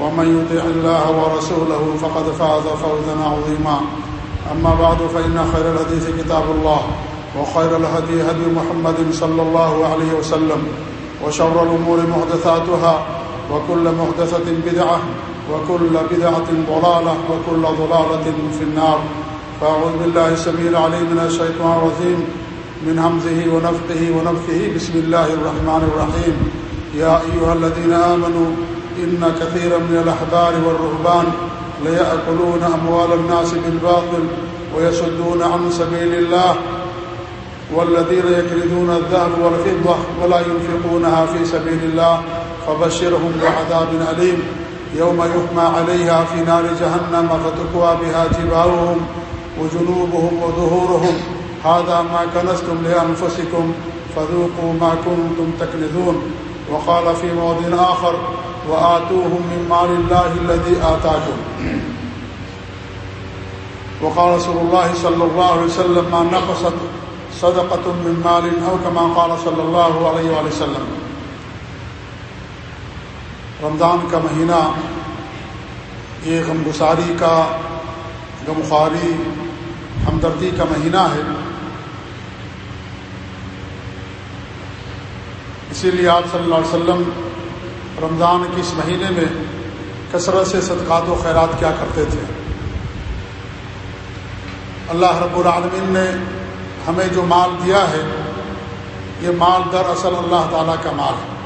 ومن يطع الله ورسوله فقد فاز فوزا عظيما. أما بعد، فإن خير الحديث كتاب الله، وخير الهدي هدي محمد صلى الله عليه وسلم، وشر الأمور محدثاتها، وكل محدثة بدعة، وكل بدعة ضلالة، وكل ضلالة في النار. فأعوذ بالله السميع العليم من الشيطان الرجيم، من همزه ونفقه ونفقه بسم الله الرحمن الرحيم. يا أيها الذين آمنوا إن كثيرا من الأحبار والرهبان ليأكلون أموال الناس بالباطل ويسدون عن سبيل الله والذين يكردون الذهب والفضة ولا ينفقونها في سبيل الله فبشرهم بعذاب أليم يوم يحمى عليها في نار جهنم فتكوى بها جباههم وجنوبهم وظهورهم هذا ما كنستم لأنفسكم فذوقوا ما كنتم تكنذون وقال في موضع آخر وآتوهم من مال الله الذي آتاكم. وقال رسول الله صلى الله عليه وسلم ما نقصت صدقة من مال أو كما قال صلى الله عليه وآله وسلم. رمضان کا مہینہ، یہ غم گساری کا، غمخواری، ہمدردی کا مہینہ ہے۔ اسی لیے آپ صلی اللہ علیہ وسلم رمضان کے اس مہینے میں کثرت سے صدقات و خیرات کیا کرتے تھے۔ اللہ رب العالمین نے ہمیں جو مال دیا ہے، یہ مال در اصل اللہ تعالیٰ کا مال ہے۔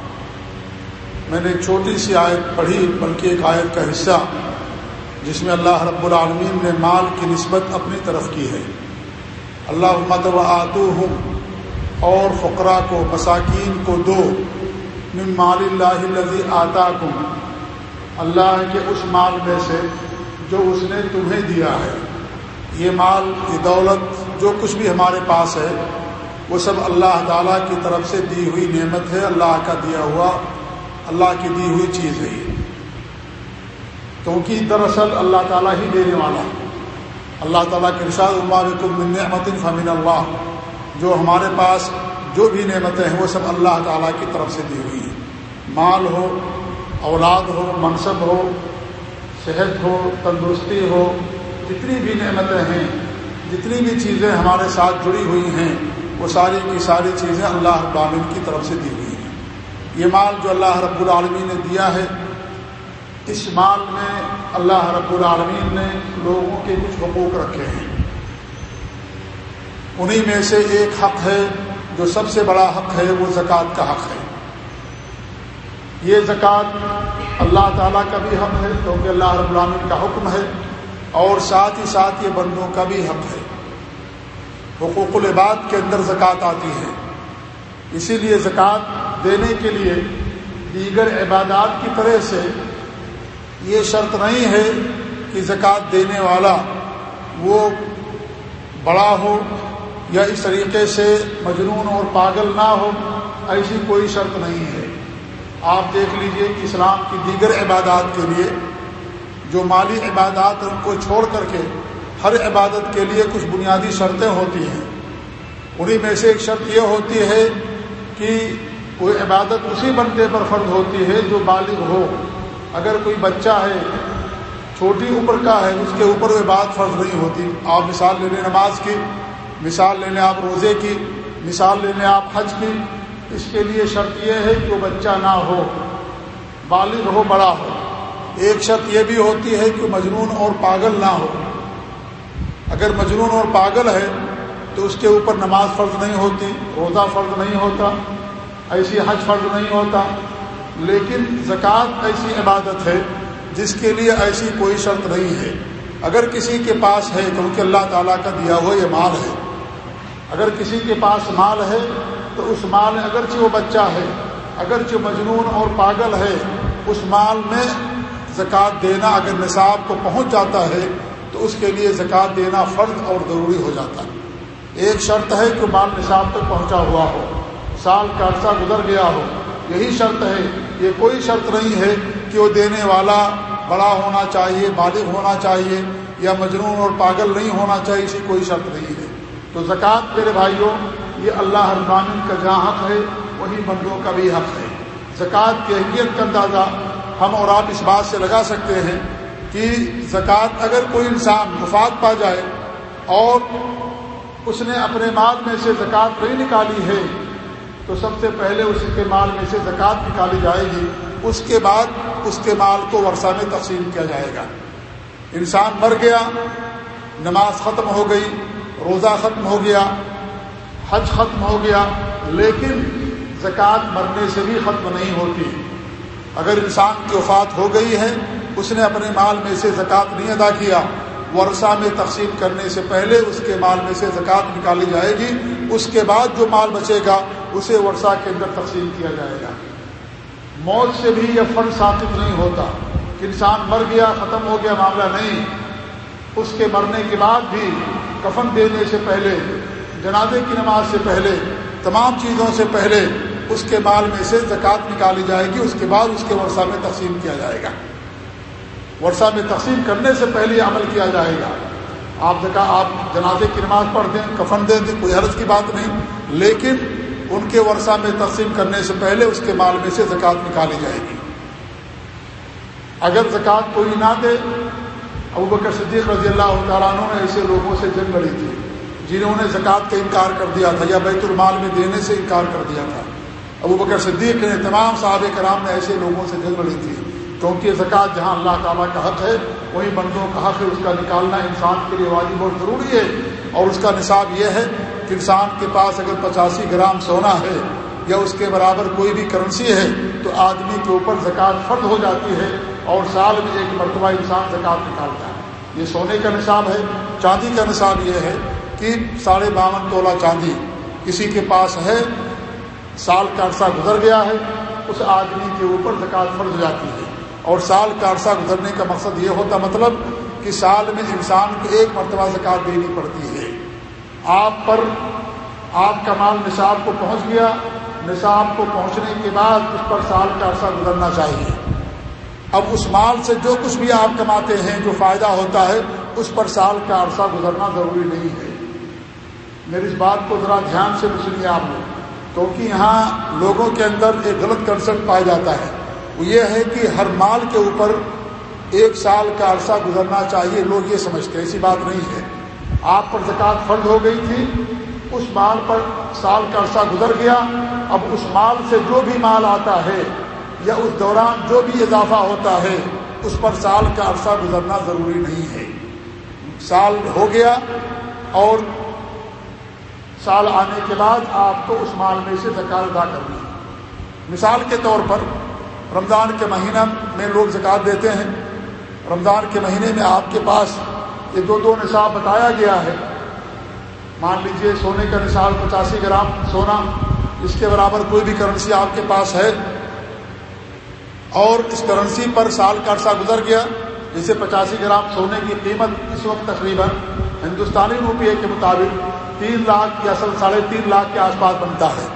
میں نے چھوٹی سی آیت پڑھی، بلکہ ایک آیت کا حصہ، جس میں اللہ رب العالمین نے مال کی نسبت اپنی طرف کی ہے۔ اللہ مت و آتو ہوں اور فقرا کو، مساکین کو دو۔ من مال اللہ الذي آتا اللہ کے اس مال میں سے جو اس نے تمہیں دیا ہے۔ یہ مال، یہ دولت، جو کچھ بھی ہمارے پاس ہے، وہ سب اللہ تعالیٰ کی طرف سے دی ہوئی نعمت ہے۔ اللہ کا دیا ہوا، اللہ کی دی ہوئی چیز ہے۔ یہ کیونکہ دراصل اللہ تعالیٰ ہی دینے والا۔ اللہ تعالیٰ کے رشاد عمارکم من نعمت فمن اللہ جو ہمارے پاس جو بھی نعمتیں ہیں وہ سب اللہ تعالیٰ کی طرف سے دی ہوئی ہیں۔ مال ہو، اولاد ہو، منصب ہو، صحت ہو، تندرستی ہو، جتنی بھی نعمتیں ہیں، جتنی بھی چیزیں ہمارے ساتھ جڑی ہوئی ہیں، وہ ساری کی ساری چیزیں اللہ العالمین کی طرف سے دی ہوئی ہیں۔ یہ مال جو اللہ رب العالمین نے دیا ہے، اس مال میں اللہ رب العالمین نے لوگوں کے کچھ حقوق رکھے ہیں۔ انہی میں سے ایک حق ہے جو سب سے بڑا حق ہے وہ زکوٰۃ کا حق ہے۔ یہ زکوٰۃ اللہ تعالیٰ کا بھی حق ہے، کیونکہ اللہ رب العالمین کا حکم ہے، اور ساتھ ہی ساتھ یہ بندوں کا بھی حق ہے۔ حقوق العباد کے اندر زکوٰۃ آتی ہے۔ اسی لیے زکوٰۃ دینے کے لیے دیگر عبادات کی طرح سے یہ شرط نہیں ہے کہ زکوٰۃ دینے والا وہ بڑا ہو یا اس طریقے سے مجنون اور پاگل نہ ہو، ایسی کوئی شرط نہیں ہے۔ آپ دیکھ لیجیے کہ اسلام کی دیگر عبادات کے لیے، جو مالی عبادات ان کو چھوڑ کر کے ہر عبادت کے لیے کچھ بنیادی شرطیں ہوتی ہیں۔ انہیں میں سے ایک شرط یہ ہوتی ہے کہ کوئی عبادت اسی بندے پر فرض ہوتی ہے جو بالغ ہو۔ اگر کوئی بچہ ہے، چھوٹی عمر کا ہے، اس کے اوپر وہ بات فرض نہیں ہوتی۔ آپ مثال لے لیں نماز کی۔ مثال لے لیں آپ روزے کی، مثال لے لیں آپ حج کی۔ اس کے لیے شرط یہ ہے کہ وہ بچہ نہ ہو، بالغ ہو، بڑا ہو۔ ایک شرط یہ بھی ہوتی ہے کہ مجنون اور پاگل نہ ہو۔ اگر مجنون اور پاگل ہے تو اس کے اوپر نماز فرض نہیں ہوتی، روزہ فرض نہیں ہوتا، ایسی حج فرض نہیں ہوتا۔ لیکن زکوٰۃ ایسی عبادت ہے جس کے لیے ایسی کوئی شرط نہیں ہے۔ اگر کسی کے پاس ہے، کیونکہ اللہ تعالیٰ کا دیا ہوا یہ مال ہے اگر کسی کے پاس مال ہے تو اس مال اگرچہ وہ بچہ ہے، اگرچہ مجنون اور پاگل ہے، اس مال میں زکوٰۃ دینا اگر نصاب کو پہنچ جاتا ہے تو اس کے لیے زکوٰۃ دینا فرض اور ضروری ہو جاتا ہے۔ ایک شرط ہے کہ مال نصاب تک پہنچا ہوا ہو، سال کا عرصہ گزر گیا ہو۔ یہی شرط ہے، یہ کوئی شرط نہیں ہے کہ وہ دینے والا بڑا ہونا چاہیے بالغ ہونا چاہیے یا مجنون اور پاگل نہیں ہونا چاہیے اسی کوئی شرط نہیں ہے۔ تو زکوٰۃ میرے بھائیوں، یہ اللہ ابامن کا جہاں حق ہے، وہی بندوں کا بھی حق ہے۔ زکوٰۃ کی اہمیت کا اندازہ ہم اور آپ اس بات سے لگا سکتے ہیں کہ زکوٰۃ اگر کوئی انسان مفاد پا جائے اور اس نے اپنے مال میں سے زکوٰۃ نہیں نکالی ہے، تو سب سے پہلے اس کے مال میں سے زکوٰۃ نکالی جائے گی۔ اس کے بعد اس کے مال کو ورثہ میں تقسیم کیا جائے گا۔ انسان مر گیا، نماز ختم ہو گئی روزہ ختم ہو گیا، حج ختم ہو گیا، لیکن زکوٰۃ مرنے سے بھی ختم نہیں ہوتی۔ اگر انسان کی وفات ہو گئی ہے، اس نے اپنے مال میں سے زکوٰۃ نہیں ادا کیا، ورثہ میں تقسیم کرنے سے پہلے اس کے مال میں سے زکوٰۃ نکالی جائے گی، اس کے بعد جو مال بچے گا، اسے ورثہ کے اندر تقسیم کیا جائے گا۔ موت سے بھی یہ فرض ثابت نہیں ہوتا۔ کہ انسان مر گیا، ختم ہو گیا، معاملہ نہیں۔ اس کے مرنے کے بعد بھی کفن دینے سے پہلے، جنازے کی نماز سے پہلے، تمام چیزوں سے پہلے اس کے مال میں سے زکوٰۃ نکالی جائے گی، اس کے بعد اس کے ورثہ میں تقسیم کیا جائے گا۔ ورثہ میں تقسیم کرنے سے پہلے عمل کیا جائے گا۔ آپ زکا، آپ جنازے کی نماز پڑھ دیں، کفن دیں دیں، کوئی حرض کی بات نہیں، لیکن ان کے ورثہ میں تقسیم کرنے سے پہلے اس کے مال میں سے زکوٰۃ نکالی جائے گی۔ اگر زکوٰۃ کوئی نہ دے ابو بکر صدیق رضی اللہ تعالیٰ عنہ نے ایسے لوگوں سے جنگ لڑی تھی جنہوں نے زکوٰۃ کا انکار کر دیا تھا یا بیت المال میں دینے سے انکار کر دیا تھا۔ ابو بکر صدیق نے تمام صحابہ کرام نے ایسے لوگوں سے جنگ لڑی تھی۔ کیونکہ زکوٰۃ جہاں اللہ تعالیٰ کا حق ہے وہی بندوں کا حق ہے، اس کا نکالنا انسان کے لیے واجب بہت ضروری ہے۔ اور اس کا نصاب یہ ہے کہ انسان کے پاس اگر پچاسی گرام سونا ہے یا اس کے برابر کوئی بھی کرنسی ہے، تو آدمی کے اوپر زکوٰۃ فرد ہو جاتی ہے۔ اور سال میں ایک مرتبہ انسان زکوٰۃ نکالتا ہے۔ یہ سونے کا نصاب ہے، چاندی کا نصاب یہ ہے کہ ساڑھے باون تولہ چاندی کسی کے پاس ہے، سال کا عرصہ گزر گیا ہے، اس آدمی کے اوپر زکوٰۃ فرض ہو جاتی ہے۔ اور سال کا عرصہ گزرنے کا مقصد یہ ہوتا مطلب کہ سال میں انسان کو ایک مرتبہ زکوٰۃ دینی پڑتی ہے۔ آپ پر آپ کا مال نصاب کو پہنچ گیا، نصاب کو پہنچنے کے بعد اس پر سال کا عرصہ گزرنا چاہیے۔ اب اس مال سے جو کچھ بھی آپ کماتے ہیں، جو فائدہ ہوتا ہے، اس پر سال کا عرصہ گزرنا ضروری نہیں ہے۔ میری اس بات کو ذرا دھیان سے سنیے آپ لوگ۔ کیونکہ یہاں لوگوں کے اندر ایک غلط کنسپٹ پایا جاتا ہے۔ وہ یہ ہے کہ ہر مال کے اوپر ایک سال کا عرصہ گزرنا چاہیے، لوگ یہ سمجھتے ہیں، ایسی بات نہیں ہے۔ آپ پر زکوٰۃ فرض ہو گئی تھی، اس مال پر سال کا عرصہ گزر گیا۔ اب اس مال سے جو بھی مال آتا ہے یا اس دوران جو بھی اضافہ ہوتا ہے، اس پر سال کا عرصہ گزرنا ضروری نہیں ہے۔ سال ہو گیا اور سال آنے کے بعد آپ کو اس مال میں سے زکات ادا کرنی مثال کے طور پر، رمضان کے مہینہ میں لوگ زکوٰۃ دیتے ہیں۔ رمضان کے مہینے میں آپ کے پاس یہ دو دو نصاب بتایا گیا ہے۔ مان لیجیے سونے کا نصاب پچاسی گرام، سونا اس کے برابر کوئی بھی کرنسی آپ کے پاس ہے۔ اور اس کرنسی پر سال کا عرصہ گزر گیا جسے پچاسی گرام سونے کی قیمت اس وقت تقریباً ہندوستانی روپیے کے مطابق تین لاکھ یا اصل ساڑھے تین لاکھ کے آس پاس بنتا ہے۔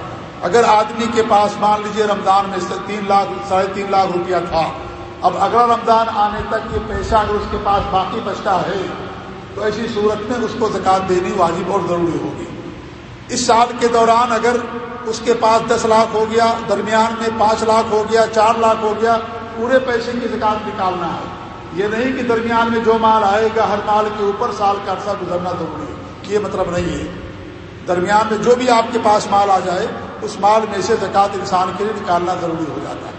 اگر آدمی کے پاس مان لیجیے رمضان میں تین لاکھ، ساڑھے تین لاکھ روپیہ تھا، اب اگلا رمضان آنے تک یہ پیسہ اگر اس کے پاس باقی بچتا ہے، تو ایسی صورت میں اس کو زکوٰۃ دینی واجب اور ضروری ہوگی۔ اس سال کے دوران اگر اس کے پاس دس لاکھ ہو گیا، درمیان میں پانچ لاکھ ہو گیا، چار لاکھ ہو گیا، پورے پیسے کی زکوٰۃ نکالنا ہے۔ یہ نہیں کہ درمیان میں جو مال آئے گا ہر مال کے اوپر سال کا عرصہ گزرنا ضروری ہے یہ مطلب نہیں ہے۔ درمیان میں جو بھی آپ کے پاس مال آ جائے، اس مال میں سے زکوٰۃ انسان کے لیے نکالنا ضروری ہو جاتا ہے۔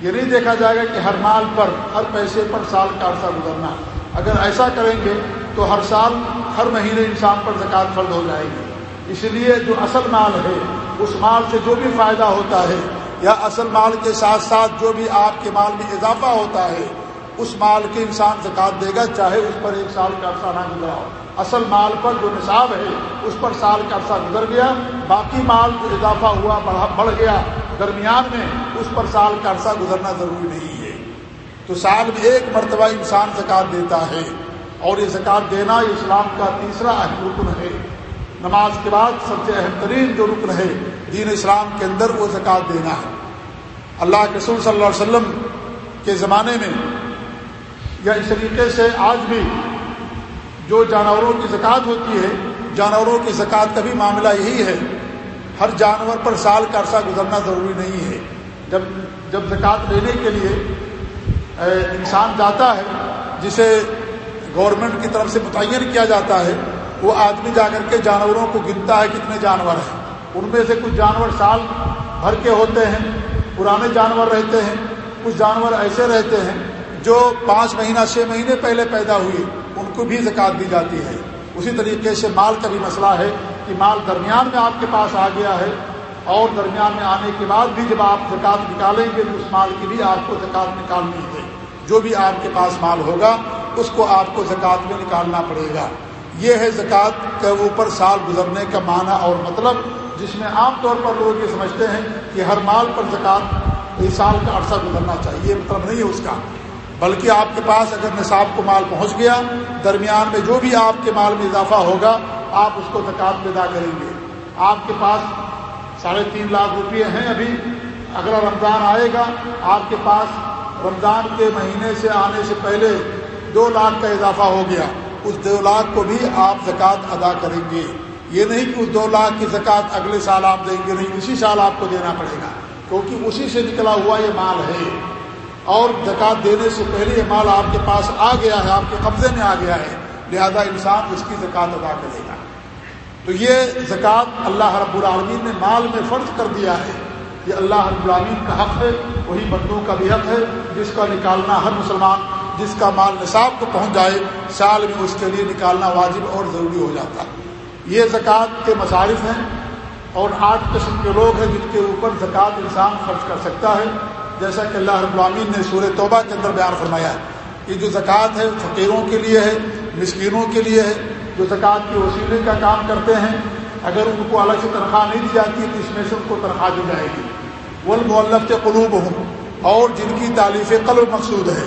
یہ نہیں دیکھا جائے گا کہ ہر مال پر، ہر پیسے پر سال کا عرصہ گزرنا اگر ایسا کریں گے تو ہر سال، ہر مہینے انسان پر زکوٰۃ فرد ہو جائے گی۔ اس لیے جو اصل مال ہے اس مال سے جو بھی فائدہ ہوتا ہے، یا اصل مال کے ساتھ ساتھ جو بھی آپ کے مال میں اضافہ ہوتا ہے، اس مال کے انسان زکات دے گا، چاہے اس پر ایک سال کا عرصہ نہ گزرا ہو۔ اصل مال پر جو نصاب ہے، اس پر سال کا عرصہ گزر گیا، باقی مال جو اضافہ ہوا بڑھ گیا، درمیان میں اس پر سال کا عرصہ گزرنا ضروری نہیں ہے۔ تو سال میں ایک مرتبہ انسان زکوٰۃ دیتا ہے، اور یہ زکوٰۃ دینا اسلام کا تیسرا اہم رکن ہے۔ نماز کے بعد سب سے اہم ترین جو رکن ہے دین اسلام کے اندر وہ زکوٰۃ دینا ہے۔ اللہ کے رسول صلی اللہ علیہ وسلم کے زمانے میں یا اس طریقے سے آج بھی جو جانوروں کی زکوٰۃ ہوتی ہے، جانوروں کی زکوٰۃ کا بھی معاملہ یہی ہے۔ ہر جانور پر سال کا عرصہ گزرنا ضروری نہیں ہے۔ جب جب زکوٰۃ لینے کے لیے انسان جاتا ہے، جسے گورنمنٹ کی طرف سے متعین کیا جاتا ہے وہ آدمی جا کر کے جانوروں کو گنتا ہے، کتنے جانور ہیں؟ ان میں سے کچھ جانور سال بھر کے ہوتے ہیں، پرانے جانور رہتے ہیں، کچھ جانور ایسے رہتے ہیں جو پانچ مہینہ، چھ مہینے پہلے پیدا ہوئی ان کو بھی زکوٰۃ دی جاتی ہے۔ اسی طریقے سے مال کا بھی مسئلہ ہے کہ مال درمیان میں آپ کے پاس آ گیا ہے اور درمیان میں آنے کے بعد بھی جب آپ زکوٰۃ نکالیں گے تو اس مال کی بھی آپ کو زکوٰۃ نکالنی ہے۔ جو بھی آپ کے پاس مال ہوگا، اس کو آپ کو زکوٰۃ میں نکالنا پڑے گا۔ یہ ہے زکوٰۃ کے اوپر سال گزرنے کا معنی اور مطلب جس میں عام طور پر لوگ یہ سمجھتے ہیں کہ ہر مال پر زکوٰۃ ایک سال کا عرصہ گزرنا چاہیے، یہ مطلب نہیں ہے اس کا۔ بلکہ آپ کے پاس اگر نصاب کو مال پہنچ گیا، درمیان میں جو بھی آپ کے مال میں اضافہ ہوگا، آپ اس کو زکوٰۃ ادا کریں گے۔ آپ کے پاس ساڑھے تین لاکھ روپئے ہیں ابھی، اگلا رمضان آئے گا، آپ کے پاس رمضان کے مہینے سے آنے سے پہلے دو لاکھ کا اضافہ ہو گیا۔ اس دو لاکھ کو بھی آپ زکوٰۃ ادا کریں گے۔ یہ نہیں کہ اس دو لاکھ کی زکوٰۃ اگلے سال آپ دیں گے، نہیں، اسی سال آپ کو دینا پڑے گا۔ کیونکہ اسی سے نکلا ہوا یہ مال ہے۔ اور زکوٰۃ دینے سے پہلے یہ مال آپ کے پاس آ گیا ہے، آپ کے قبضے میں آ گیا ہے۔ لہذا انسان اس کی زکوٰۃ ادا کرے گا۔ تو یہ زکوٰۃ اللہ رب العالمین نے مال میں فرض کر دیا ہے۔ یہ اللہ رب العالمین کا حق ہے، وہی بندوں کا بھی حق ہے، جس کا نکالنا ہر مسلمان جس کا مال نصاب کو پہنچ جائے سال میں اس کے لیے نکالنا واجب اور ضروری ہو جاتا۔ یہ زکوٰۃ کے مصارف ہیں اور آٹھ قسم کے لوگ ہیں جن کے اوپر زکوٰۃ انسان خرچ کر سکتا ہے۔ جیسا کہ اللہ رب العامین نے سورہ توبہ کے اندر بیان فرمایا ہے کہ جو زکوٰۃ ہے فقیروں کے لیے ہے، مسکینوں کے لیے ہے۔ جو زکوٰۃ کے وسیلے کا کام کرتے ہیں، اگر ان کو الگ سے تنخواہ نہیں دی جاتی تو اس میں سے ان کو تنخواہ دی جائے گی۔ وہ مولف کے قلوب ہوں اور جن کی تعلیف قلب مقصود ہے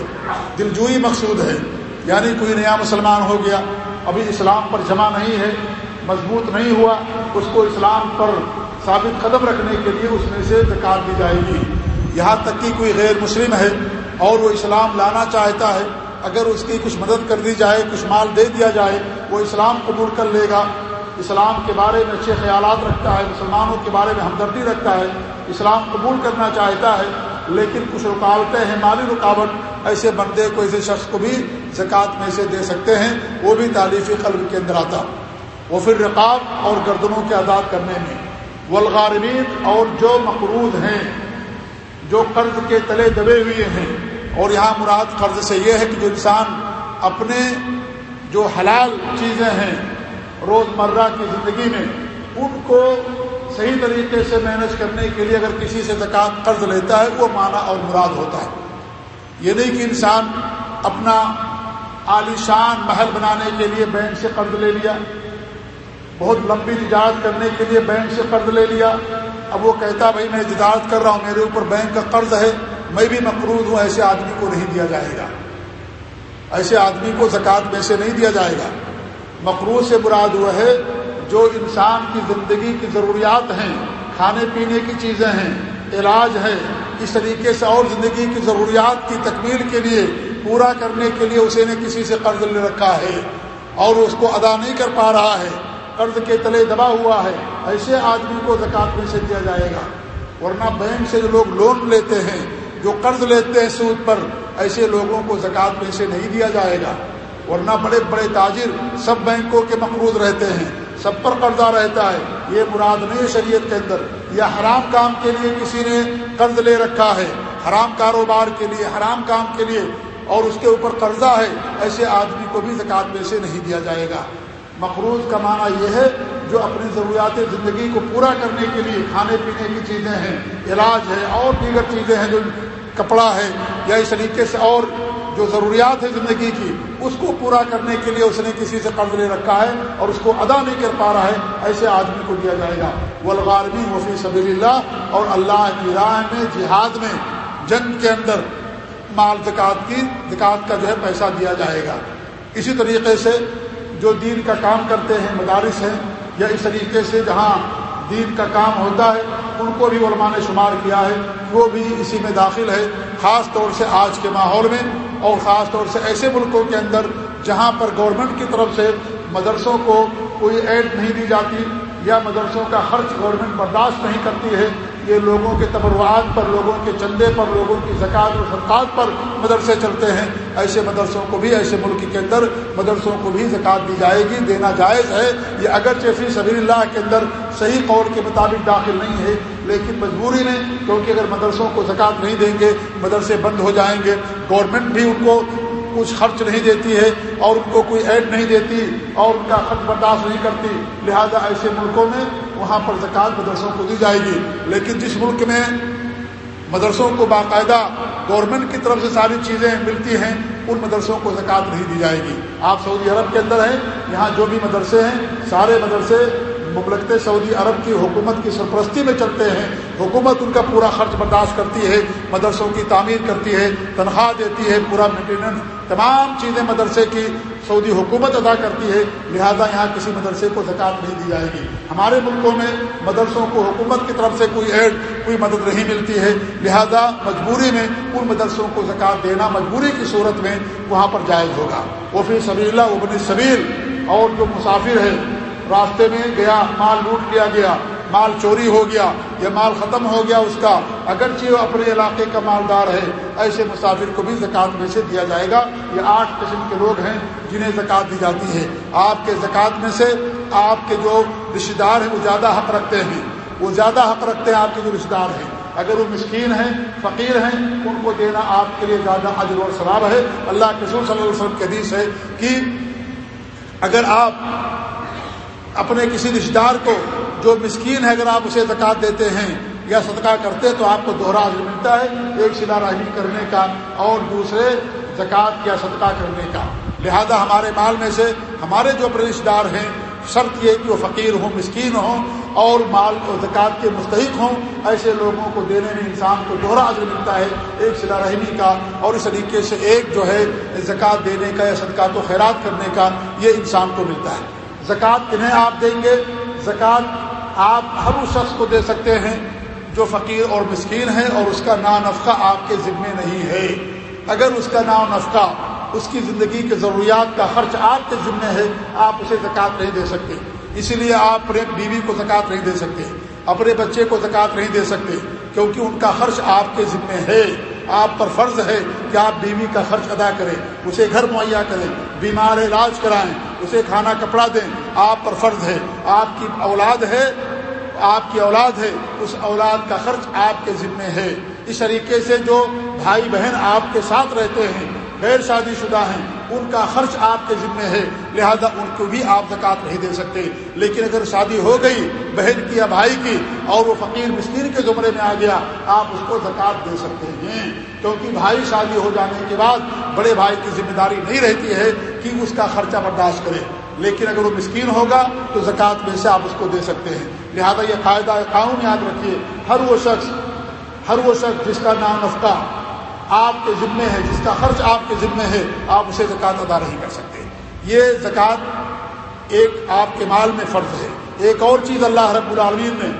دلجوئی مقصود ہے یعنی کوئی نیا مسلمان ہو گیا، ابھی اسلام پر جمع نہیں ہے، مضبوط نہیں ہوا، اس کو اسلام پر ثابت قدم رکھنے کے لیے اس میں سے زکات دی جائے گی۔ یہاں تک کہ کوئی غیر مسلم ہے اور وہ اسلام لانا چاہتا ہے، اگر اس کی کچھ مدد کر دی جائے، کچھ مال دے دیا جائے، وہ اسلام قبول کر لے گا۔ اسلام کے بارے میں اچھے خیالات رکھتا ہے، مسلمانوں کے بارے میں ہمدردی رکھتا ہے، اسلام قبول کرنا چاہتا ہے لیکن کچھ رکاوٹیں ہیں، مالی رکاوٹ، ایسے بندے کو، ایسے شخص کو بھی زکوٰۃ میں سے دے سکتے ہیں، وہ بھی تعلیفی قلب کے اندر آتا۔ وہ پھر رقاب اور گردنوں کے آزاد کرنے میں۔ والغاربین اور جو مقروض ہیں، جو قرض کے تلے دبے ہوئے ہیں۔ اور یہاں مراد قرض سے یہ ہے کہ جو انسان اپنے جو حلال چیزیں ہیں، روزمرہ کی زندگی میں، ان کو صحیح طریقے سے مینج کرنے کے لیے اگر کسی سے زکوٰۃ قرض لیتا ہے، وہ معنی اور مراد ہوتا ہے۔ یہ نہیں کہ انسان اپنا عالیشان محل بنانے کے لیے بینک سے قرض لے لیا، بہت لمبی تجارت کرنے کے لیے بینک سے قرض لے لیا۔ اب وہ کہتا بھائی، میں تجارت کر رہا ہوں، میرے اوپر بینک کا قرض ہے، میں بھی مقروض ہوں، ایسے آدمی کو نہیں دیا جائے گا۔ ایسے آدمی کو زکوٰۃ میں سے نہیں دیا جائے گا۔ مقروض سے مراد ہوا ہے جو انسان کی زندگی کی ضروریات ہیں، کھانے پینے کی چیزیں ہیں، علاج ہے، اس طریقے سے اور زندگی کی ضروریات کی تکمیل کے لیے، پورا کرنے کے لیے اسے نے کسی سے قرض لے رکھا ہے اور اس کو ادا نہیں کر پا رہا ہے۔ قرض کے تلے دبا ہوا ہے۔ ایسے آدمی کو زکوٰۃ میں سے دیا جائے گا۔ ورنہ بینک سے جو لوگ لون لیتے ہیں، جو قرض لیتے ہیں سود پر، ایسے لوگوں کو زکوٰۃ میں سے نہیں دیا جائے گا۔ ورنہ بڑے بڑے تاجر سب بینکوں کے مقروض رہتے ہیں۔ سب پر قرضہ رہتا ہے۔ یہ مراد نہیں شریعت کے اندر۔ یا حرام کام کے لیے کسی نے قرض لے رکھا ہے۔ حرام کاروبار کے لیے، حرام کام کے لیے اور اس کے اوپر قرضہ ہے، ایسے آدمی کو بھی زکوٰۃ میں سے نہیں دیا جائے گا۔ مقروض کا معنی یہ ہے، جو اپنی ضروریات زندگی کو پورا کرنے کے لیے کھانے پینے کی چیزیں ہیں، علاج ہے، اور دیگر چیزیں ہیں جو کپڑا ہے یا اس طریقے سے اور جو ضروریات ہے زندگی کی، اس کو پورا کرنے کے لیے اس نے کسی سے قرض لے رکھا ہے اور اس کو ادا نہیں کر پا رہا ہے، ایسے آدمی کو دیا جائے گا۔ وہ وفی سبیل اللہ اور اللہ کی راہ میں، جہاد میں، جنگ کے اندر مال زکوٰۃ کی، زکوٰۃ کا جو ہے پیسہ دیا جائے گا۔ اسی طریقے سے جو دین کا کام کرتے ہیں، مدارس ہیں، یا اس طریقے سے جہاں دین کا کام ہوتا ہے، ان کو بھی علماء نے شمار کیا ہے، وہ بھی اسی میں داخل ہے، خاص طور سے آج کے ماحول میں اور خاص طور سے ایسے ملکوں کے اندر جہاں پر گورنمنٹ کی طرف سے مدرسوں کو کوئی ایڈ نہیں دی جاتی یا مدرسوں کا خرچ گورنمنٹ برداشت نہیں کرتی ہے۔ یہ لوگوں کے تبرعات پر، لوگوں کے چندے پر، لوگوں کی زکوٰۃ و صدقات پر مدرسے چلتے ہیں۔ ایسے مدرسوں کو بھی، ایسے ملک کے اندر مدرسوں کو بھی زکوٰۃ دی جائے گی، دینا جائز ہے۔ یہ اگرچہ فی سبیل اللہ کے اندر صحیح قول کے مطابق داخل نہیں ہے، لیکن مجبوری میں کیونکہ اگر مدرسوں کو زکوٰۃ نہیں دیں گے، مدرسے بند ہو جائیں گے۔ گورنمنٹ بھی ان کو کچھ خرچ نہیں دیتی ہے اور ان کو کوئی ایڈ نہیں دیتی اور ان کا خرچ برداشت نہیں کرتی۔ لہذا ایسے ملکوں میں وہاں پر زکوٰۃ مدرسوں کو دی جائے گی۔ لیکن جس ملک میں مدرسوں کو باقاعدہ گورنمنٹ کی طرف سے ساری چیزیں ملتی ہیں، ان مدرسوں کو زکوٰۃ نہیں دی جائے گی۔ آپ سعودی عرب کے اندر ہیں، یہاں جو بھی مدرسے ہیں، سارے مدرسے مملکت سعودی عرب کی حکومت کی سرپرستی میں چلتے ہیں، حکومت ان کا پورا خرچ برداشت کرتی ہے، مدرسوں کی تعمیر کرتی ہے، تنخواہ دیتی ہے، پورا مینٹیننس تمام چیزیں مدرسے کی سعودی حکومت ادا کرتی ہے، لہذا یہاں کسی مدرسے کو زکوٰۃ نہیں دی جائے گی۔ ہمارے ملکوں میں مدرسوں کو حکومت کی طرف سے کوئی ایڈ کوئی مدد نہیں ملتی ہے، لہذا مجبوری میں ان مدرسوں کو زکوٰۃ دینا مجبوری کی صورت میں وہاں پر جائز ہوگا۔ وہ پھر سبیل اللہ ابن سبیل اور جو مسافر ہے راستے میں گیا، مال لوٹ لیا گیا، مال چوری ہو گیا یا مال ختم ہو گیا اس کا۔ اگرچہ وہ اپنے علاقے کا مالدار ہے، ایسے مسافر کو بھی زکوٰۃ میں سے دیا جائے گا۔ یہ آٹھ قسم کے لوگ ہیں جنہیں زکوٰۃ دی جاتی ہے۔ آپ کے زکوٰۃ میں سے آپ کے جو رشتے دار ہیں، وہ زیادہ حق رکھتے ہیں۔ وہ زیادہ حق رکھتے ہیں آپ کے جو رشتے دار ہیں۔ اگر وہ مسکین ہیں، فقیر ہیں، ان کو دینا آپ کے لیے زیادہ عجر و ثواب ہے۔ اللہ کے سور صلی اللہ علیہ وسلم کے حدیث ہے کہ اگر آپ اپنے کسی رشتے دار کو جو مسکین ہے اگر آپ اسے زکوٰۃ دیتے ہیں یا صدقہ کرتے تو آپ کو دوہرا عزم ملتا ہے ایک سلا رحمی کرنے کا اور دوسرے زکوٰۃ یا صدقہ کرنے کا۔ لہذا ہمارے مال میں سے ہمارے جو اپنے رشتے دار ہیں، شرط یہ کہ وہ فقیر ہوں، مسکین ہوں اور مال و زکوٰۃ کے مستحق ہوں، ایسے لوگوں کو دینے میں انسان کو دوہرا عزم ملتا ہے ایک سلا رحمی کا اور اس طریقے سے ایک جو ہے زکوٰۃ دینے کا یا صدقات و خیرات کرنے کا یہ انسان کو ملتا ہے۔ زکوٰۃ کنہیں آپ دیں گے۔ زکوٰۃ آپ ہر اس شخص کو دے سکتے ہیں جو فقیر اور مسکین ہے اور اس کا نا نفقہ آپ کے ذمے نہیں ہے۔ اگر اس کا نا نفقہ، اس کی زندگی کے ضروریات کا خرچ آپ کے ذمے ہے، آپ اسے زکوٰۃ نہیں دے سکتے۔ اسی لیے آپ اپنے بیوی کو زکوٰۃ نہیں دے سکتے، اپنے بچے کو زکوٰۃ نہیں دے سکتے، کیونکہ ان کا خرچ آپ کے ذمے ہے۔ آپ پر فرض ہے کہ آپ بیوی کا خرچ ادا کریں، اسے گھر مہیا کریں، بیمار علاج کرائیں۔ اسے کھانا کپڑا دیں۔ آپ پر فرض ہے۔ آپ کی اولاد ہے۔ آپ کی اولاد ہے۔ اس اولاد کا خرچ آپ کے ذمے ہے۔ اس طریقے سے جو بھائی بہن آپ کے ساتھ رہتے ہیں، غیر شادی شدہ ہیں۔ ان کا خرچ آپ کے ذمے ہے، لہذا ان کو بھی آپ زکوٰۃ نہیں دے سکتے۔ لیکن اگر شادی ہو گئی، بہن کی یا بھائی کی، اور وہ فقیر مسکین کے زمرے میں آ گیا، آپ اس کو زکوٰۃ دے سکتے ہیں۔ کیونکہ بھائی شادی ہو جانے کے بعد بڑے بھائی کی ذمہ داری نہیں رہتی ہے کہ اس کا خرچہ برداشت کرے۔ لیکن اگر وہ مسکین ہوگا، تو زکوٰۃ میں سے آپ اس کو دے سکتے ہیں۔ لہذا یہ قاعدہ قانون یاد رکھیے۔ ہر وہ شخص، ہر وہ شخص جس کا نام نفقہ آپ کے ذمے ہے، جس کا خرچ آپ کے ذمے ہے، آپ اسے زکوٰۃ ادا نہیں کر سکتے۔ یہ زکوٰۃ ایک آپ کے مال میں فرض ہے۔ ایک اور چیز اللہ رب العالمین نے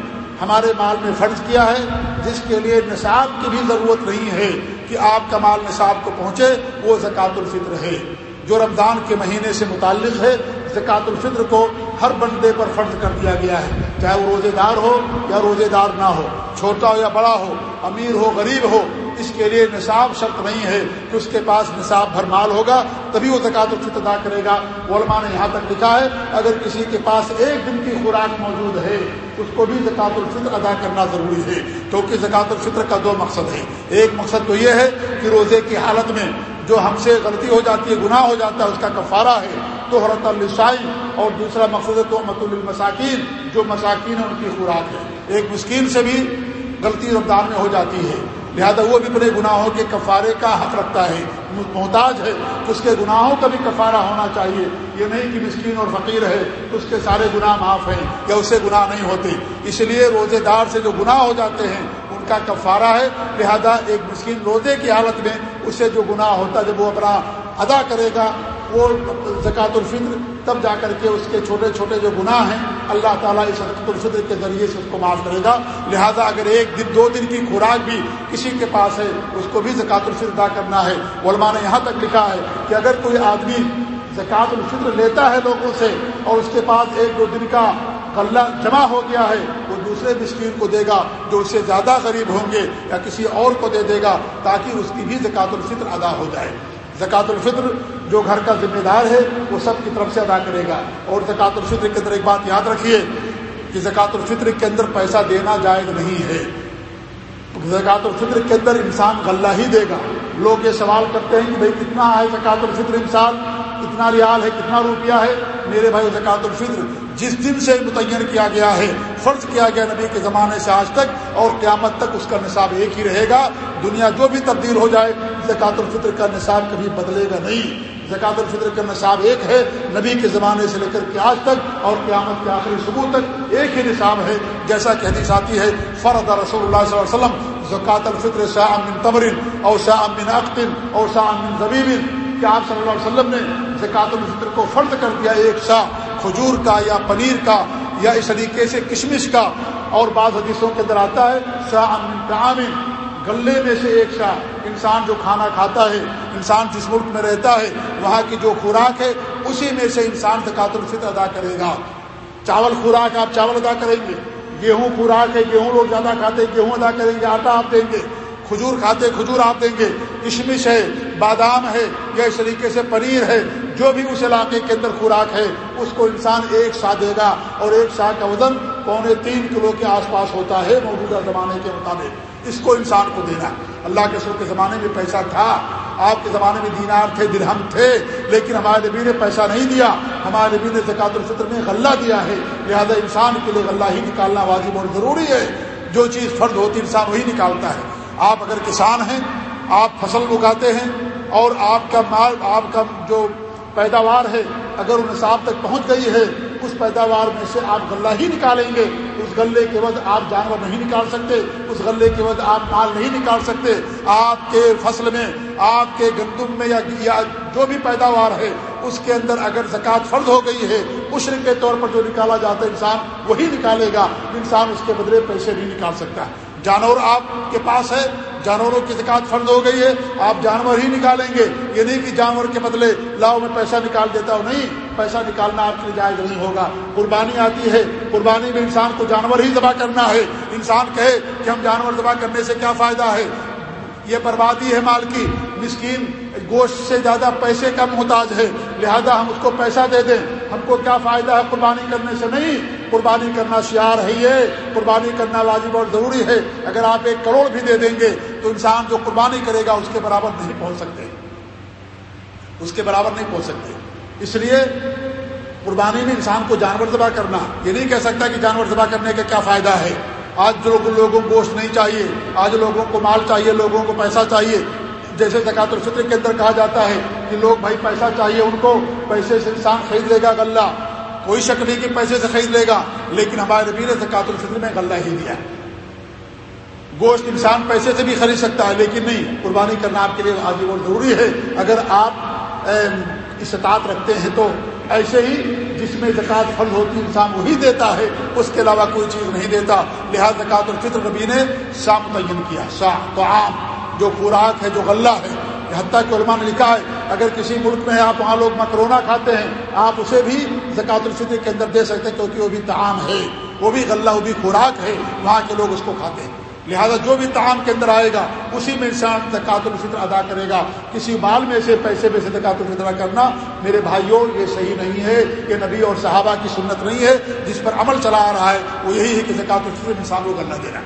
ہمارے مال میں فرض کیا ہے، جس کے لیے نصاب کی بھی ضرورت نہیں ہے کہ آپ کا مال نصاب کو پہنچے، وہ زکوٰۃ الفطر ہے۔ جو رمضان کے مہینے سے متعلق ہے زکوٰۃ الفطر کو ہر بندے پر فرض کر دیا گیا ہے۔ چاہے وہ روزے دار ہو یا روزے دار نہ ہو، چھوٹا ہو یا بڑا ہو، امیر ہو، غریب ہو، اس کے لیے نصاب شرط نہیں ہے کہ اس کے پاس نصاب بھر مال ہوگا، تبھی وہ زکوٰۃ الفطر ادا کرے گا۔ علماء نے یہاں تک لکھا ہے، اگر کسی کے پاس ایک دن کی خوراک موجود ہے، اس کو بھی زکوٰۃ الفطر ادا کرنا ضروری ہے۔ کیونکہ زکوٰۃ الفطر کا دو مقصد ہے ایک مقصد تو یہ ہے کہ روزے کی حالت میں جو ہم سے غلطی ہو جاتی ہے، گناہ ہو جاتا ہے، اس کا کفارہ ہے۔ تو حرت السائی اور دوسرا مقصد تو مت المساکین جو مساکین ان کی خوراک ہے۔ ایک مسکین سے بھی غلطی رمضان میں ہو جاتی ہے۔ لہذا وہ بھی اپنے گناہوں کے کفارے کا حق رکھتا ہے۔ محتاج ہے اس کے گناہوں کا بھی کفارہ ہونا چاہیے۔ یہ نہیں کہ مسکین اور فقیر ہے، اس کے سارے گناہ معاف ہیں یا اسے گناہ نہیں ہوتے۔ اس لیے روزے دار سے جو گناہ ہو جاتے ہیں، ان کا کفارہ ہے۔ لہذا ایک مسکین روزے کی حالت میں اسے جو گناہ ہوتا ہے جب وہ اپنا ادا کرے گا، وہ زکوٰۃ الفطر تب جا کر کے اس کے چھوٹے چھوٹے جو گناہ ہیں، اللہ تعالیٰ اس زکۃ الفطر کے ذریعے سے اس کو معاف کرے گا۔ لہذا اگر ایک دن، دو دن کی خوراک بھی کسی کے پاس ہے، اس کو بھی زکوٰۃ الفطر ادا کرنا ہے۔ علماء نے یہاں تک لکھا ہے کہ اگر کوئی آدمی زکوٰۃ الفطر لیتا ہے لوگوں سے اور اس کے پاس ایک دو دن کا غلہ جمع ہو گیا ہے، وہ دوسرے مسکین کو دے گا جو اس سے زیادہ غریب ہوں گے یا کسی اور کو دے دے گا تاکہ اس کی بھی زکوٰۃ الفطر ادا ہو جائے۔ زکوٰۃ الفطر جو گھر کا ذمہ دار ہے، وہ سب کی طرف سے ادا کرے گا۔ اور زکوٰۃ الفطر کے اندر ایک بات یاد رکھیے کہ زکوٰۃ الفطر کے اندر پیسہ دینا جائز نہیں ہے۔ زکوٰۃ الفطر کے اندر انسان غلہ ہی دے گا۔ لوگ یہ سوال کرتے ہیں کہ بھائی کتنا ہے زکوٰۃ الفطر انسان؟ کتنا ریال ہے، کتنا روپیہ ہے؟ میرے بھائی زکوٰۃ الفطر جس دن سے متعین کیا گیا ہے، فرض کیا گیا نبی کے زمانے سے آج تک، اور قیامت تک اس کا نصاب ایک ہی رہے گا۔ دنیا جو بھی تبدیل ہو جائے، زکوٰۃ الفطر کا نصاب کبھی بدلے گا نہیں۔ زکوٰۃ الفطر کا نصاب ایک ہے، نبی کے زمانے سے لے کر کے آج تک، اور قیامت کے آخری صبح تک ایک ہی نصاب ہے۔ جیسا کہ حدیث آتی ہے فرد رسول اللہ صلی اللہ علیہ وسلم، زکوٰۃ الفطر شاہ امن تمرن اور شاہ امن اختن اور شاہ امن زبیبن کہ آپ صلی اللہ علیہ وسلم نے زکوٰۃ الفطر کو فرد کر دیا ایک شاہ کھجور کا یا پنیر کا یا اس طریقے سے کشمش کا اور بعض حدیثوں کے اندر آتا ہے شاہ امن گلے میں سے ایک شاہ انسان جو کھانا کھاتا ہے، انسان جس ملک میں رہتا ہے، وہاں کی جو خوراک ہے، اسی میں سے انسان زکات الفطر ادا کرے گا۔ چاول خوراک آپ چاول ادا کریں گے۔ گیہوں خوراک ہے، گیہوں لوگ زیادہ کھاتے گیہوں ادا کریں گے، آٹا آپ دیں گے۔ کھجور کھاتے کھجور آپ دیں گے۔ کشمش ہے بادام ہے، یا اس طریقے سے پنیر ہے، جو بھی اس علاقے کے اندر خوراک ہے، اس کو انسان ایک سا دے گا اور ایک سا کا وزن پونے تین کلو کے آس پاس ہوتا ہے موجودہ زمانے کے مطابق۔ اس کو انسان کو دینا۔ اللہ کے سر کے زمانے میں پیسہ تھا، آپ کے زمانے میں دینار تھے، درہم تھے، لیکن ہمارے نبی نے پیسہ نہیں دیا۔ ہمارے نبی نے زکات الفطر میں غلہ دیا ہے۔ لہذا انسان کے لیے غلہ ہی نکالنا واجب اور ضروری ہے۔ جو چیز فرد ہوتی انسان وہی نکالتا ہے۔ آپ اگر کسان ہیں آپ فصل اگاتے ہیں اور آپ کا مال، آپ کا جو پیداوار ہے، اگر وہ نصاب تک پہنچ گئی ہے، اس پیداوار میں سے آپ غلہ ہی نکالیں گے۔ اس غلے کے وقت آپ جانور نہیں نکال سکتے، اس غلے کے وقت آپ مال نہیں نکال سکتے۔ آپ کے فصل میں، آپ کے گندم میں یا جو بھی پیداوار ہے، اس کے اندر اگر زکوٰۃ فرض ہو گئی ہے عشر کے طور پر جو نکالا جاتا ہے، انسان وہی نکالے گا۔ انسان اس کے بدلے پیسے نہیں نکال سکتا۔ جانور آپ کے پاس ہے جانوروں کی زکات فرض ہو گئی ہے، آپ جانور ہی نکالیں گے۔ یہ نہیں کہ جانور کے بدلے لاؤ میں پیسہ نکال دیتا ہوں، نہیں۔ پیسہ نکالنا آپ کے لیے جائز نہیں ہوگا۔ قربانی آتی ہے۔ قربانی میں انسان کو جانور ہی ذبح کرنا ہے۔ انسان کہے کہ ہم جانور ذبح کرنے سے کیا فائدہ ہے؟ یہ بربادی ہے مال کی۔ مسکین گوشت سے زیادہ پیسے کا محتاج ہے، لہذا ہم اس کو پیسہ دے دیں۔ ہم کو کیا فائدہ ہے قربانی کرنے سے؟ نہیں۔ قربانی کرنا شعار ہے یہ، قربانی کرنا واجب اور ضروری ہے۔ اگر آپ ایک کروڑ بھی دے دیں گے تو انسان جو قربانی کرے گا اس کے برابر نہیں پہنچ سکتے۔ اس کے برابر نہیں پہنچ سکتے۔ اس لیے قربانی میں انسان کو جانور ذبح کرنا، یہ نہیں کہہ سکتا کہ جانور ذبح کرنے کا کیا فائدہ ہے۔ آج لوگ لوگوں کو گوشت نہیں چاہیے، آج لوگوں کو مال چاہیے، لوگوں کو پیسہ چاہیے۔ جیسے زکات الفطر کے اندر کہا جاتا ہے کہ لوگ بھائی پیسہ چاہیے ان کو، پیسے سے انسان خرید لے گا غلہ۔ کوئی شک نہیں کہ پیسے سے خرید لے گا، لیکن ہمارے نبی نے زکات الفطر میں غلہ ہی دیا گوشت انسان پیسے سے بھی خرید سکتا ہے، لیکن نہیں، قربانی کرنا آپ کے لیے حاضر اور ضروری ہے۔ اگر آپ استطاعت رکھتے ہیں تو ایسے ہی جس میں زکوٰۃ فرض ہوتی انسان وہی دیتا ہے، اس کے علاوہ کوئی چیز نہیں دیتا۔ لہٰذا زکوٰۃ الفطر نبی نے شاہ متعین کیا شاہ تو عام جو خوراک ہے، جو غلہ ہے۔ حتیٰ کہ علماء نے لکھا ہے، اگر کسی ملک میں آپ وہاں لوگ مکرونا کھاتے ہیں، آپ اسے بھی زکوٰۃ الفطر کے اندر دے سکتے کیونکہ وہ بھی تعام ہے، وہ بھی غلہ، وہ بھی خوراک ہے، وہاں کے لوگ اس کو کھاتے ہیں۔ لہذا جو بھی تعام کے اندر آئے گا، اسی میں انسان زکات الفطر ادا کرے گا۔ کسی مال میں سے پیسے میں سے زکات الفطر ادا کرنا، میرے بھائیوں، یہ صحیح نہیں ہے۔ یہ نبی اور صحابہ کی سنت نہیں ہے۔ جس پر عمل چلا آ رہا ہے، وہ یہی ہے کہ زکات الفطر انسان کو کرنا دینا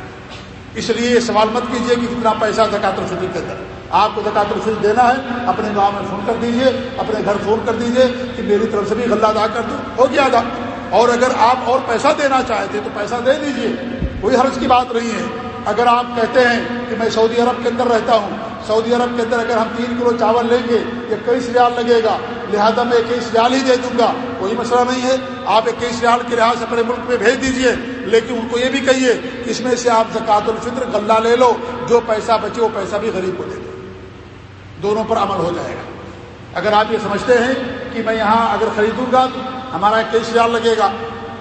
اس لیے یہ سوال مت کیجیے کہ کتنا پیسہ زکات الفطر کے اندر۔ آپ کو زکات الفطر دینا ہے، اپنے گاؤں میں فون کر دیجیے، اپنے گھر فون کر دیجیے کہ میری طرف سے بھی غلہ ادا کر دو، ہو گیا ادا۔ اور اگر آپ اور پیسہ دینا چاہتے تو پیسہ دے دیجیے، کوئی حرض کی بات نہیں ہے۔ اگر آپ کہتے ہیں کہ میں سعودی عرب کے اندر رہتا ہوں، سعودی عرب کے اندر اگر ہم تین کلو چاول لیں گے، یہ کئی ریال لگے گا، لہذا میں اکیس ریال ہی دے دوں گا، کوئی مسئلہ نہیں ہے۔ آپ اکیس ریال کے لحاظ سے اپنے ملک میں بھیج دیجیے، لیکن ان کو یہ بھی کہیے کہ اس میں سے آپ زکوٰۃ الفطر غلہ لے لو، جو پیسہ بچے وہ پیسہ بھی غریب کو دے۔ دونوں پر عمل ہو جائے گا۔ اگر آپ یہ سمجھتے ہیں کہ میں یہاں اگر خریدوں گا تو ہمارا اکیس ریال لگے گا،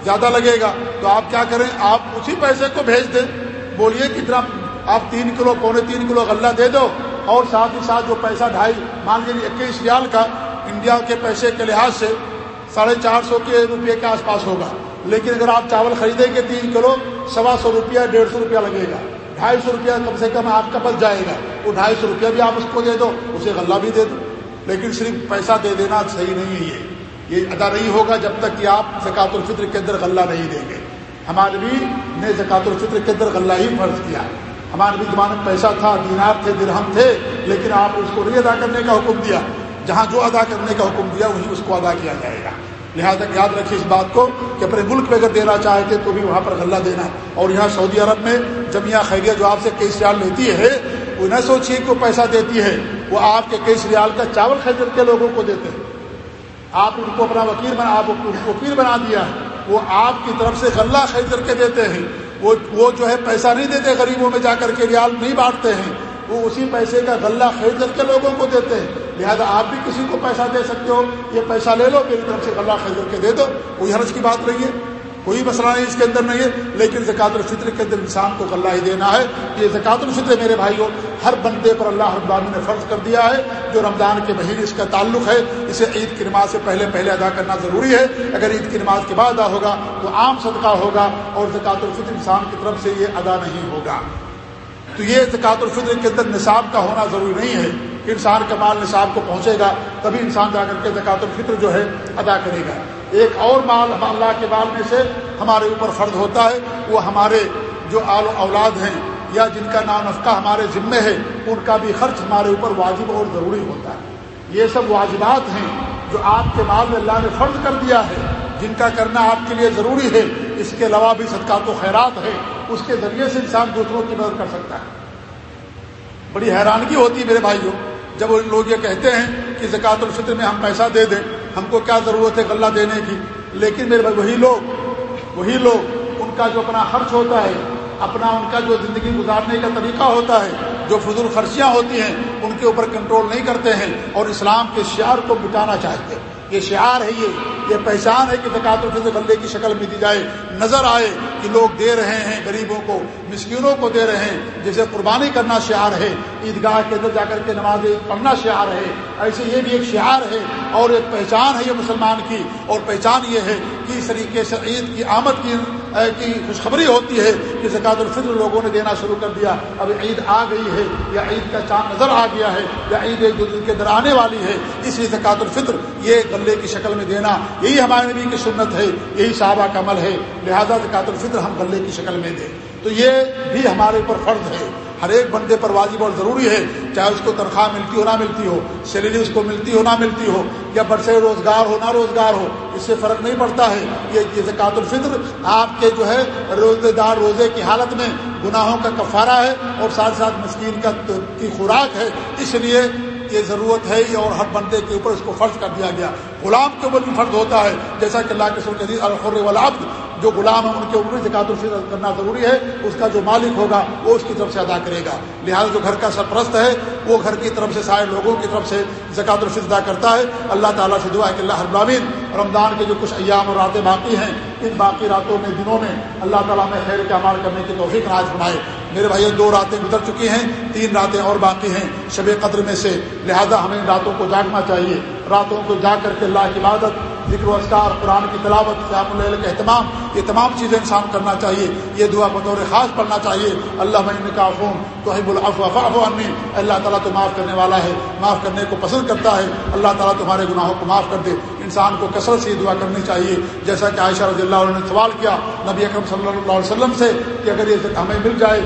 زیادہ لگے گا، تو آپ کیا کریں؟ آپ اسی پیسے کو بھیج دیں۔ بولیے کتنا آپ تین کلو پونے تین کلو غلہ دے دو اور ساتھ ہی ساتھ جو پیسہ ڈھائی، مان لیجیے اکیس ریال کا، انڈیا کے پیسے کے لحاظ سے ساڑھے چار سو کے روپئے کے آس پاس ہوگا۔ لیکن اگر آپ چاول خریدیں گے تین کلو، سوا سو روپیہ، ڈیڑھ سو روپیہ لگے گا۔ ڈھائی سو روپیہ کم سے کم آپ کا بچ جائے گا۔ وہ ڈھائی سو روپیہ بھی آپ اس کو دے دو، اسے غلہ بھی دے دو۔ لیکن صرف پیسہ دے دینا صحیح نہیں ہے یہ۔ یہ ادا نہیں ہوگا جب تک کہ آپ زکوٰۃ الفطر کے اندر غلہ نہیں دیں گے۔ ہمارے بھی نے زکوٰۃ الفطر کے اندر غلہ ہی فرض کیا۔ ہمارے بھی زمانے میں پیسہ تھا، دینار تھے، درہم تھے، لیکن آپ اس کو نہیں ادا کرنے کا حکم دیا۔ جہاں جو ادا کرنے کا حکم دیا وہی اس کو ادا کیا جائے گا۔ لہٰذا یاد رکھیے اس بات کو کہ اپنے ملک میں اگر دینا چاہتے تو بھی وہاں پر غلہ دینا اور یہاں سعودی عرب میں جمعہ خیریہ جو آپ سے کئی ریال لیتی ہے، وہ نہ سوچیے کہ وہ پیسہ دیتی ہے، وہ آپ کے کئی ریال کا چاول خرید کے لوگوں کو دیتے ہیں۔ آپ ان کو اپنا وکیل بنا، آپ وکیل بنا دیا ہے۔ وہ آپ کی طرف سے غلہ خرید کر کے دیتے ہیں۔ وہ وہ جو ہے پیسہ نہیں دیتے، غریبوں میں جا کر کے ریال نہیں بانٹتے ہیں۔ وہ اسی پیسے کا غلہ خرید کر کے لوگوں کو دیتے ہیں۔ لہٰذا آپ بھی کسی کو پیسہ دے سکتے ہو، یہ پیسہ لے لو، میری طرف سے غلہ خرید کے دے دو، کوئی حرض کی بات نہیں ہے، کوئی مسئلہ نہیں اس کے اندر نہیں ہے، لیکن زکات الفطر کے اندر انسان کو غلہ ہی دینا ہے، یہ زکات الفطر میرے بھائیوں، ہر بندے پر اللہ ربانی نے فرض کر دیا ہے، جو رمضان کے مہینے اس کا تعلق ہے، اسے عید کی نماز سے پہلے پہلے ادا کرنا ضروری ہے، اگر عید کی نماز کے بعد ادا ہوگا تو عام صدقہ ہوگا، اور زکات الفطر انسان کی طرف سے یہ ادا نہیں ہوگا۔ تو یہ زکات الفطر کے اندر نصاب کا ہونا ضروری نہیں ہے۔ انسان کا مال نصاب کو پہنچے گا، تبھی انسان جا کر کے زکات الفطر جو ہے ادا کرے گا۔ ایک اور مال اللہ کے مال میں سے ہمارے اوپر فرض ہوتا ہے، وہ ہمارے جو آل و اولاد ہیں یا جن کا نام نفقہ ہمارے ذمے ہے، ان کا بھی خرچ ہمارے اوپر واجب اور ضروری ہوتا ہے۔ یہ سب واجبات ہیں جو آپ کے مال میں اللہ نے فرض کر دیا ہے۔ جن کا کرنا آپ کے لیے ضروری ہے، اس کے علاوہ بھی صدقات و خیرات ہے اس کے ذریعے سے انسان دوسروں کی مدد کر سکتا ہے۔ بڑی حیرانگی ہوتی ہے میرے بھائیوں، جب لوگ یہ کہتے ہیں کہ زکوٰۃ الفطر میں ہم پیسہ دے دیں، ہم کو کیا ضرورت ہے غلہ دینے کی؟ لیکن میرے بھائی، وہی لوگ وہی لوگ، ان کا جو اپنا خرچ ہوتا ہے، اپنا ان کا جو زندگی گزارنے کا طریقہ ہوتا ہے، جو فضول خرچیاں ہوتی ہیں، ان کے اوپر کنٹرول نہیں کرتے ہیں اور اسلام کے شعار کو مٹانا چاہتے ہیں۔ یہ شعار ہے یہ۔ یہ پہچان ہے کہ زکات الفطر بندے کی شکل میں دی جائے۔ نظر آئے کہ لوگ دے رہے ہیں، غریبوں کو، مسکینوں کو دے رہے ہیں۔ جیسے قربانی کرنا شعار ہے، عیدگاہ کے اندر جا کر کے نمازیں پڑھنا شعار ہے۔ ایسے یہ بھی ایک شعار ہے اور ایک پہچان ہے یہ مسلمان کی۔ اور پہچان یہ ہے کہ اس طریقے سے عید کی آمد کی کی خوشخبری ہوتی ہے کہ زکات الفطر لوگوں نے دینا شروع کر دیا۔ اب عید آ گئی ہے یا عید کا چاند نظر آ گیا ہے یا عید ایک دو دن کے اندر آنے والی ہے، اس لیے زکات الفطر یہ غلے کی شکل میں دینا، یہی ہمارے نبی کی سنت ہے، یہی صحابہ کا عمل ہے۔ لہذا زکات الفطر ہم غلے کی شکل میں دیں۔ تو یہ بھی ہمارے اوپر فرض ہے۔ ہر ایک بندے پر واجب اور ضروری ہے، چاہے اس کو تنخواہ ملتی ہو نہ ملتی ہو، سیلری اس کو ملتی ہو نہ ملتی ہو، یا برسے روزگار ہو نہ روزگار ہو، اس سے فرق نہیں پڑتا ہے۔ یہ زکوٰۃ الفطر آپ کے جو ہے روزے دار روزے کی حالت میں گناہوں کا کفارہ ہے اور ساتھ ساتھ مسکین کا کی خوراک ہے۔ اس لیے یہ ضرورت ہے اور ہر بندے کے اوپر اس کو فرض کر دیا گیا۔ غلام کے اوپر بھی فرض ہوتا ہے۔ جیسا کہ اللہ کے سر الخر والعبد جو غلام ہے ان کے عمر زکات الفطر کرنا ضروری ہے، اس کا جو مالک ہوگا، وہ اس کی طرف سے ادا کرے گا۔ لہٰذا جو گھر کا سرپرست ہے، وہ گھر کی طرف سے سارے لوگوں کی طرف سے زکات الفطر ادا کرتا ہے۔ اللہ تعالیٰ سے دعا ہے کہ اللہ ابراہین رمضان کے جو کچھ ایام اور راتیں باقی ہیں، ان باقی راتوں میں دنوں میں اللہ تعالیٰ میں خیر کے عمال کرنے کی توفیق ناز بنائے میرے بھائی دو راتیں گزر چکی ہیں، تین راتیں اور باقی ہیں۔ شب قدر میں سے، لہذا ہمیں راتوں کو جاگنا چاہیے۔ راتوں کو جاگ کر کے اللہ کی عبادت، ذکر و اسکار قرآن کی تلاوت قیام العل کا اہتمام، یہ تمام چیزیں انسان کرنا چاہیے۔ یہ دعا بطور خاص پڑھنا چاہیے۔ اللہ کا فون تو العفو الافو عنی، اللہ تعالیٰ تو معاف کرنے والا ہے، معاف کرنے کو پسند کرتا ہے، اللہ تعالیٰ تمہارے گناہوں کو معاف کر دے۔ انسان کو کثرت سے دعا کرنی چاہیے۔ جیسا کہ عائشہ رضی اللہ عنہ نے سوال کیا نبی اکرم صلی اللہ علیہ وسلم سے کہ اگر یہ ہمیں مل جائے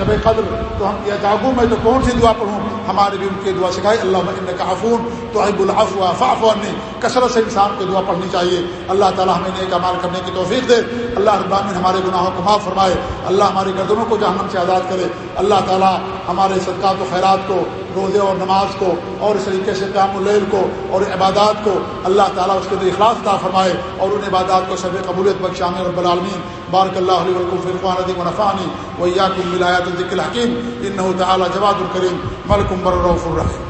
شب قدر، تو ہم یہ جاگوں میں تو کون سی دعا پڑھوں؟ ہمارے بھی ان کی دعا سکھائی اللہ ان کا عفون تو عب الحف فاف نے کثرت سے انسان کو دعا پڑھنی چاہیے۔ اللہ تعالیٰ ہمیں نیک عمال کرنے کی توفیق دے۔ اللہ ابامن ہمارے گناہوں کو معاف فرمائے۔ اللہ ہماری گردنوں کو جہنم سے آزاد کرے۔ اللہ تعالیٰ ہمارے صدقات و خیرات کو، روزے اور نماز کو، اور اس طریقے سے قیام اللیل کو، اور عبادات کو، اللہ تعالیٰ اس کے اندر اخلاص عطا فرمائے اور ان عبادات کو سب قبولیت بخشام رب العالمین۔ بارک اللہ علیہ ولکم القرآن عدیم ونفانی وإياكم بالآيات الذكر الحكيم. إنه تعالى جواد الکریم ملك بر الرحيم